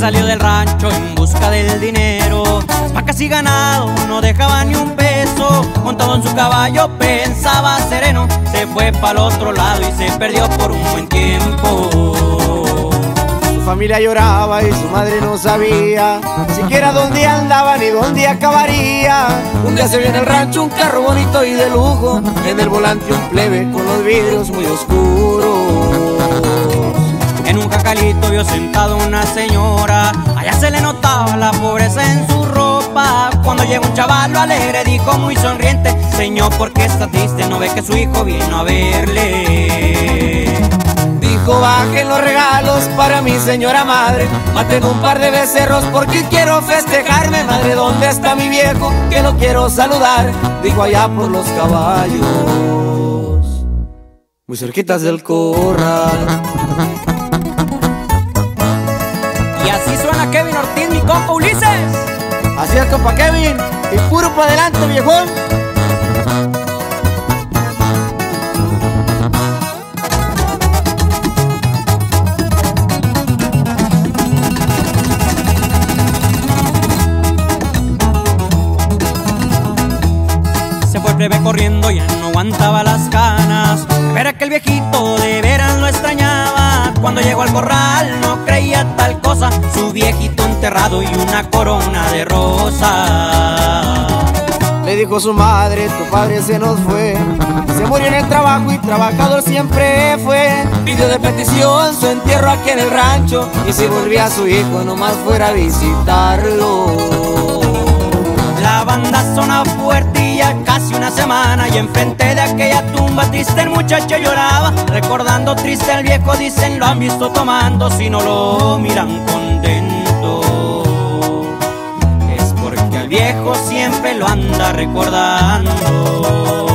salió del rancho en busca del dinero. Vacas y ganado no dejaba ni un peso. Montado en su caballo pensaba sereno. Se fue para el otro lado y se perdió por un buen tiempo. Su familia lloraba y su madre no sabía siquiera dónde andaba ni dónde acabaría. Un día se vio en el rancho un carro bonito y de lujo. En el volante un plebe con los vidrios muy oscuros. En un jacalito vio sentado una señora, allá se le notaba la pobreza en su ropa. Cuando llegó un chaval alegre dijo muy sonriente, Señor, ¿por qué está triste? No ve que su hijo vino a verle. Dijo, bajen los regalos para mi señora madre, maten un par de becerros porque quiero festejarme. Madre, ¿dónde está mi viejo? Que lo quiero saludar. Dijo allá por los caballos, muy cerquitas del corral. Compa Ulises. Así es, compa Kevin. Y puro para adelante, viejón. Se fue breve corriendo, ya no aguantaba las ganas. Ver que el viejito de veras lo extrañaba. Cuando llegó al corral creía tal cosa. Su viejito enterrado y una corona de rosa. Le dijo su madre, tu padre se nos fue. Se murió en el trabajo y trabajador siempre fue. Pidió de petición su entierro aquí en el rancho. Y si volvía su hijo, nomás fuera a visitarlo. La banda sonaba fuerte y ya casi una semana Y enfrente aquella tumba. Triste el muchacho lloraba Recordando triste al viejo dicen lo han visto tomando Si no lo miran contento Es porque al viejo siempre lo anda recordando